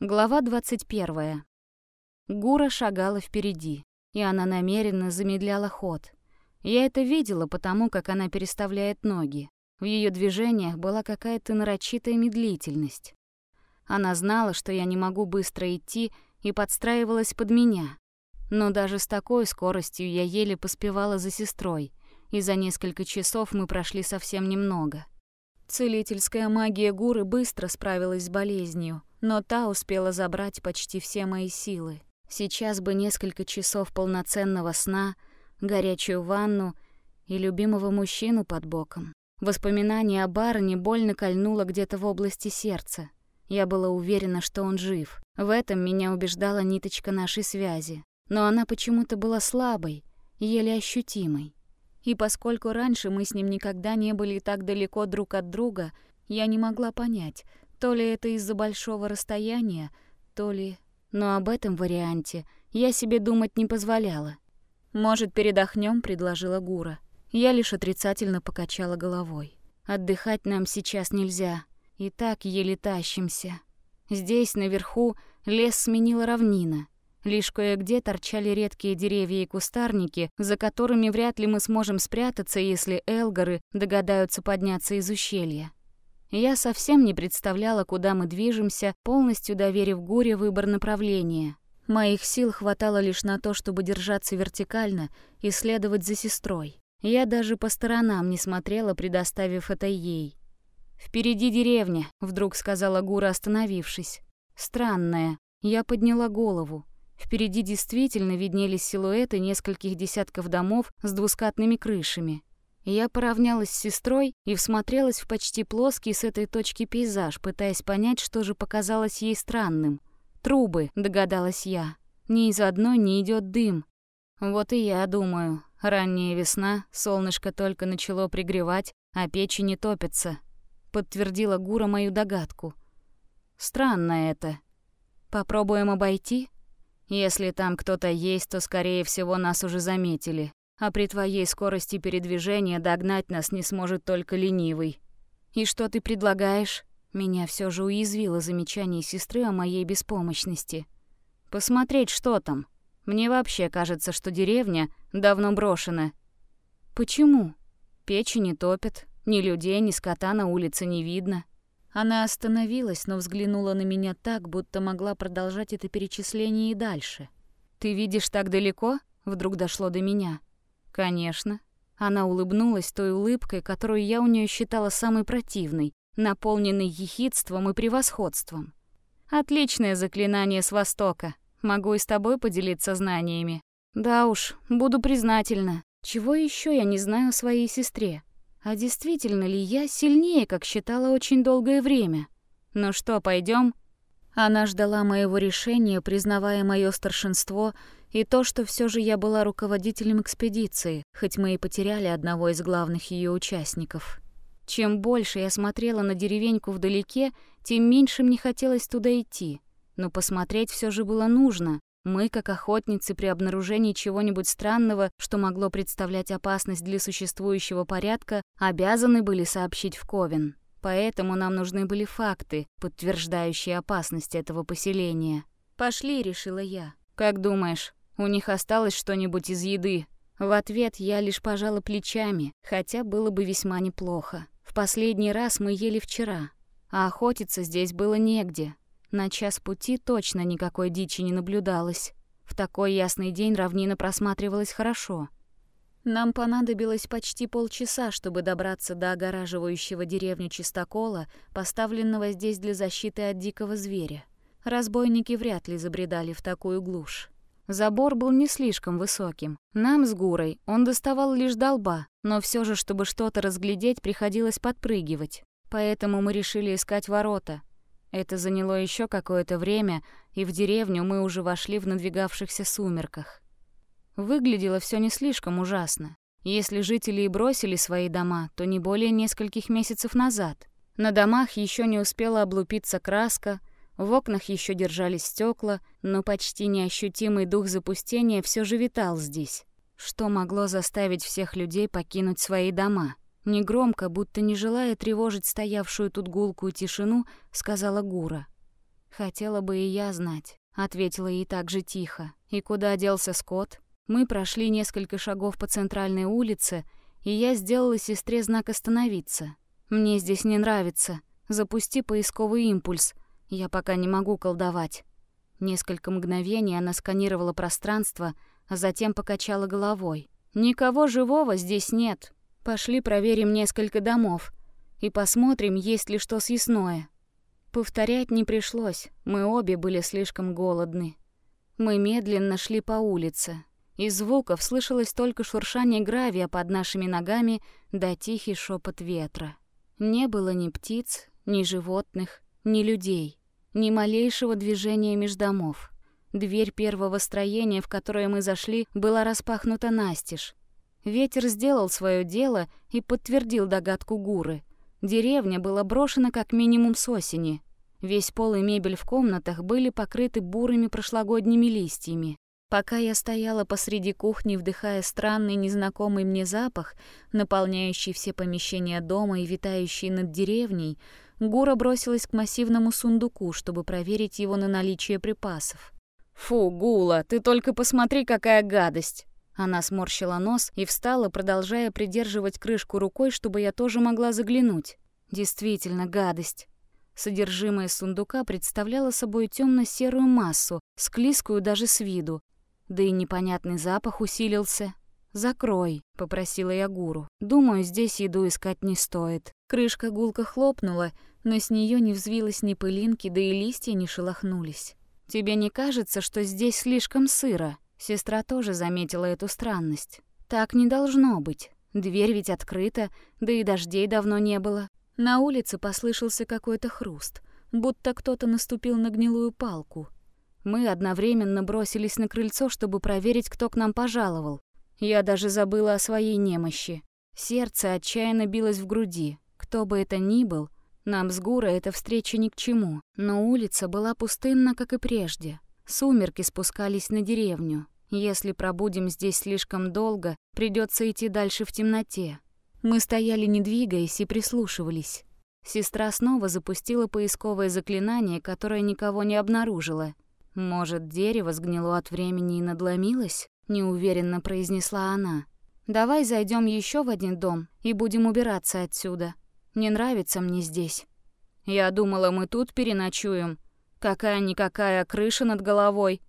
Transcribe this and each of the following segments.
Глава 21. Гура шагала впереди, и она намеренно замедляла ход. Я это видела потому, как она переставляет ноги. В ее движениях была какая-то нарочитая медлительность. Она знала, что я не могу быстро идти, и подстраивалась под меня. Но даже с такой скоростью я еле поспевала за сестрой, и за несколько часов мы прошли совсем немного. Целительская магия Гуры быстро справилась с болезнью, но та успела забрать почти все мои силы. Сейчас бы несколько часов полноценного сна, горячую ванну и любимого мужчину под боком. Воспоминание о барне больно кольнуло где-то в области сердца. Я была уверена, что он жив. В этом меня убеждала ниточка нашей связи. Но она почему-то была слабой, еле ощутимой. И поскольку раньше мы с ним никогда не были так далеко друг от друга, я не могла понять, то ли это из-за большого расстояния, то ли... Но об этом варианте я себе думать не позволяла. «Может, передохнем? предложила Гура. Я лишь отрицательно покачала головой. «Отдыхать нам сейчас нельзя. И так еле тащимся. Здесь, наверху, лес сменила равнина. Лишь кое-где торчали редкие деревья и кустарники, за которыми вряд ли мы сможем спрятаться, если элгары догадаются подняться из ущелья. Я совсем не представляла, куда мы движемся, полностью доверив Гуре выбор направления. Моих сил хватало лишь на то, чтобы держаться вертикально и следовать за сестрой. Я даже по сторонам не смотрела, предоставив это ей. «Впереди деревня», — вдруг сказала Гура, остановившись. «Странная». Я подняла голову. Впереди действительно виднелись силуэты нескольких десятков домов с двускатными крышами. Я поравнялась с сестрой и всмотрелась в почти плоский с этой точки пейзаж, пытаясь понять, что же показалось ей странным. «Трубы», — догадалась я. «Ни из одной не идет дым». Вот и я думаю. Ранняя весна, солнышко только начало пригревать, а печи не топятся. Подтвердила Гура мою догадку. Странно это. Попробуем обойти? Если там кто-то есть, то, скорее всего, нас уже заметили. А при твоей скорости передвижения догнать нас не сможет только ленивый. И что ты предлагаешь? Меня все же уязвило замечание сестры о моей беспомощности. Посмотреть, что там. Мне вообще кажется, что деревня давно брошена. Почему? Печи не топят, ни людей, ни скота на улице не видно. Она остановилась, но взглянула на меня так, будто могла продолжать это перечисление и дальше. «Ты видишь так далеко?» — вдруг дошло до меня. «Конечно». Она улыбнулась той улыбкой, которую я у нее считала самой противной, наполненной ехидством и превосходством. «Отличное заклинание с Востока. Могу и с тобой поделиться знаниями». «Да уж, буду признательна. Чего еще я не знаю о своей сестре?» А действительно ли я сильнее, как считала очень долгое время? Ну что, пойдем? Она ждала моего решения, признавая мое старшинство и то, что все же я была руководителем экспедиции, хоть мы и потеряли одного из главных ее участников. Чем больше я смотрела на деревеньку вдалеке, тем меньше мне хотелось туда идти. Но посмотреть все же было нужно, мы, как охотницы, при обнаружении чего-нибудь странного, что могло представлять опасность для существующего порядка, обязаны были сообщить в Ковен. Поэтому нам нужны были факты, подтверждающие опасность этого поселения. «Пошли», — решила я. «Как думаешь, у них осталось что-нибудь из еды?» В ответ я лишь пожала плечами, хотя было бы весьма неплохо. В последний раз мы ели вчера, а охотиться здесь было негде. На час пути точно никакой дичи не наблюдалось. В такой ясный день равнина просматривалась хорошо. Нам понадобилось почти полчаса, чтобы добраться до огораживающего деревню чистокола, поставленного здесь для защиты от дикого зверя. Разбойники вряд ли забредали в такую глушь. Забор был не слишком высоким. Нам с Гурой он доставал лишь до лба, но все же, чтобы что-то разглядеть, приходилось подпрыгивать. Поэтому мы решили искать ворота, это заняло еще какое-то время, и в деревню мы уже вошли в надвигавшихся сумерках. Выглядело все не слишком ужасно. Если жители и бросили свои дома, то не более нескольких месяцев назад. На домах еще не успела облупиться краска, в окнах еще держались стекла, но почти неощутимый дух запустения все же витал здесь. Что могло заставить всех людей покинуть свои дома? Негромко, будто не желая тревожить стоявшую тут гулкую тишину, сказала Гура. Хотела бы и я знать, ответила ей так же тихо. И куда делся Скотт? Мы прошли несколько шагов по центральной улице, и я сделала сестре знак остановиться. Мне здесь не нравится. Запусти поисковый импульс. Я пока не могу колдовать. Несколько мгновений она сканировала пространство, а затем покачала головой. Никого живого здесь нет. Пошли проверим несколько домов и посмотрим, есть ли что съестное. Повторять не пришлось, мы обе были слишком голодны. Мы медленно шли по улице. Из звуков слышалось только шуршание гравия под нашими ногами да тихий шепот ветра. Не было ни птиц, ни животных, ни людей, ни малейшего движения меж домов. Дверь первого строения, в которое мы зашли, была распахнута настежь. Ветер сделал свое дело и подтвердил догадку Гуры. Деревня была брошена как минимум с осени. Весь пол и мебель в комнатах были покрыты бурыми прошлогодними листьями. Пока я стояла посреди кухни, вдыхая странный незнакомый мне запах, наполняющий все помещения дома и витающий над деревней, Гура бросилась к массивному сундуку, чтобы проверить его на наличие припасов. «Фу, Гула, ты только посмотри, какая гадость!» Она сморщила нос и встала, продолжая придерживать крышку рукой, чтобы я тоже могла заглянуть. Действительно, гадость. Содержимое сундука представляло собой темно-серую массу, склизкую даже с виду. Да и непонятный запах усилился. «Закрой», — попросила я гуру. «Думаю, здесь еду искать не стоит». Крышка гулко хлопнула, но с нее не взвилось ни пылинки, да и листья не шелохнулись. «Тебе не кажется, что здесь слишком сыро?» Сестра тоже заметила эту странность. «Так не должно быть. Дверь ведь открыта, да и дождей давно не было. На улице послышался какой-то хруст, будто кто-то наступил на гнилую палку. Мы одновременно бросились на крыльцо, чтобы проверить, кто к нам пожаловал. Я даже забыла о своей немощи. Сердце отчаянно билось в груди. Кто бы это ни был, нам с Гурой эта встреча ни к чему. Но улица была пустынна, как и прежде. Сумерки спускались на деревню. Если пробудем здесь слишком долго, придется идти дальше в темноте. Мы стояли не двигаясь и прислушивались. Сестра снова запустила поисковое заклинание, которое никого не обнаружило. «Может, дерево сгнило от времени и надломилось?» — неуверенно произнесла она. «Давай зайдем еще в один дом и будем убираться отсюда. Не нравится мне здесь». «Я думала, мы тут переночуем. Какая-никакая крыша над головой.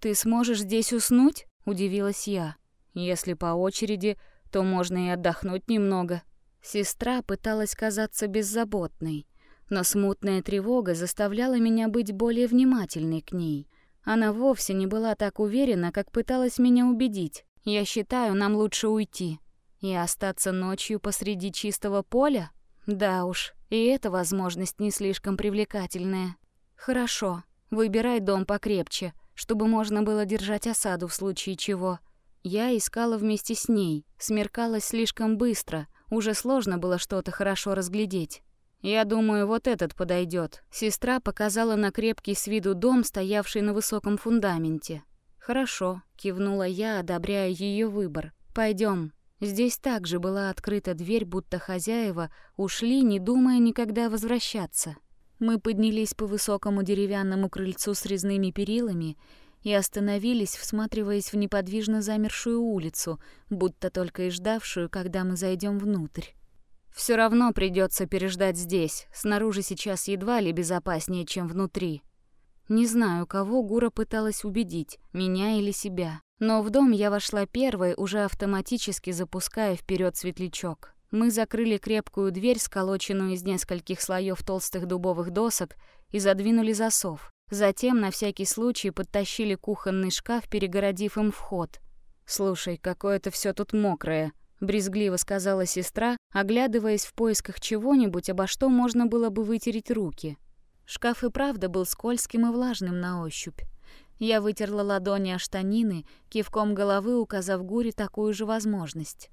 Ты сможешь здесь уснуть?» — удивилась я. «Если по очереди, то можно и отдохнуть немного. Сестра пыталась казаться беззаботной, но смутная тревога заставляла меня быть более внимательной к ней. Она вовсе не была так уверена, как пыталась меня убедить. Я считаю, нам лучше уйти. И остаться ночью посреди чистого поля? Да уж, и эта возможность не слишком привлекательная. Хорошо, выбирай дом покрепче, чтобы можно было держать осаду в случае чего. Я искала вместе с ней, смеркалось слишком быстро, уже сложно было что-то хорошо разглядеть. «Я думаю, вот этот подойдет. Сестра показала на крепкий с виду дом, стоявший на высоком фундаменте. «Хорошо», — кивнула я, одобряя ее выбор. Пойдем. Здесь также была открыта дверь, будто хозяева ушли, не думая никогда возвращаться. Мы поднялись по высокому деревянному крыльцу с резными перилами и остановились, всматриваясь в неподвижно замершую улицу, будто только и ждавшую, когда мы зайдем внутрь. Все равно придется переждать здесь. Снаружи сейчас едва ли безопаснее, чем внутри. Не знаю, кого Гура пыталась убедить, меня или себя. Но в дом я вошла первой, уже автоматически запуская вперед светлячок. Мы закрыли крепкую дверь, сколоченную из нескольких слоев толстых дубовых досок, и задвинули засов. Затем на всякий случай подтащили кухонный шкаф, перегородив им вход. «Слушай, какое-то все тут мокрое», — брезгливо сказала сестра, оглядываясь в поисках чего-нибудь, обо что можно было бы вытереть руки. Шкаф и правда был скользким и влажным на ощупь. Я вытерла ладони о штанины, кивком головы указав Гуре такую же возможность.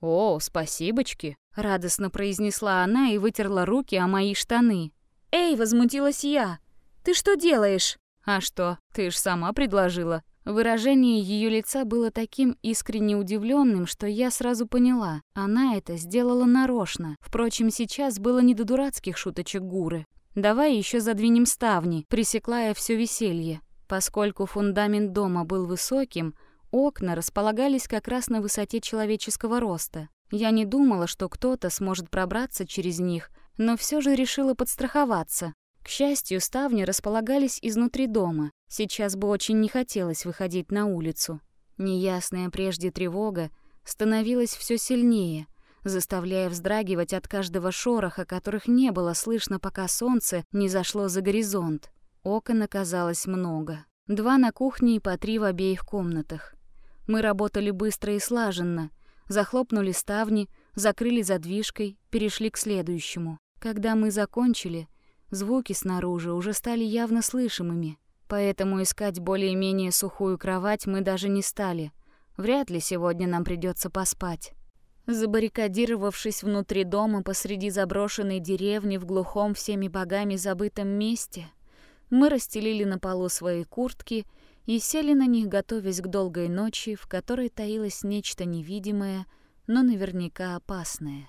«О, спасибочки!» — радостно произнесла она и вытерла руки о мои штаны. «Эй!» — возмутилась я. Ты что делаешь?» «А что, ты ж сама предложила». Выражение ее лица было таким искренне удивленным, что я сразу поняла, она это сделала нарочно. Впрочем, сейчас было не до дурацких шуточек Гуры. «Давай еще задвинем ставни», пресекла я все веселье. Поскольку фундамент дома был высоким, окна располагались как раз на высоте человеческого роста. Я не думала, что кто-то сможет пробраться через них, но все же решила подстраховаться. К счастью, ставни располагались изнутри дома. Сейчас бы очень не хотелось выходить на улицу. Неясная прежде тревога становилась все сильнее, заставляя вздрагивать от каждого шороха, которых не было слышно, пока солнце не зашло за горизонт. Окон оказалось много. Два на кухне и по три в обеих комнатах. Мы работали быстро и слаженно. Захлопнули ставни, закрыли задвижкой, перешли к следующему. Когда мы закончили, звуки снаружи уже стали явно слышимыми. Поэтому искать более-менее сухую кровать мы даже не стали. Вряд ли сегодня нам придется поспать. Забаррикадировавшись внутри дома посреди заброшенной деревни в глухом всеми богами забытом месте, мы расстелили на полу свои куртки и сели на них, готовясь к долгой ночи, в которой таилось нечто невидимое, но наверняка опасное.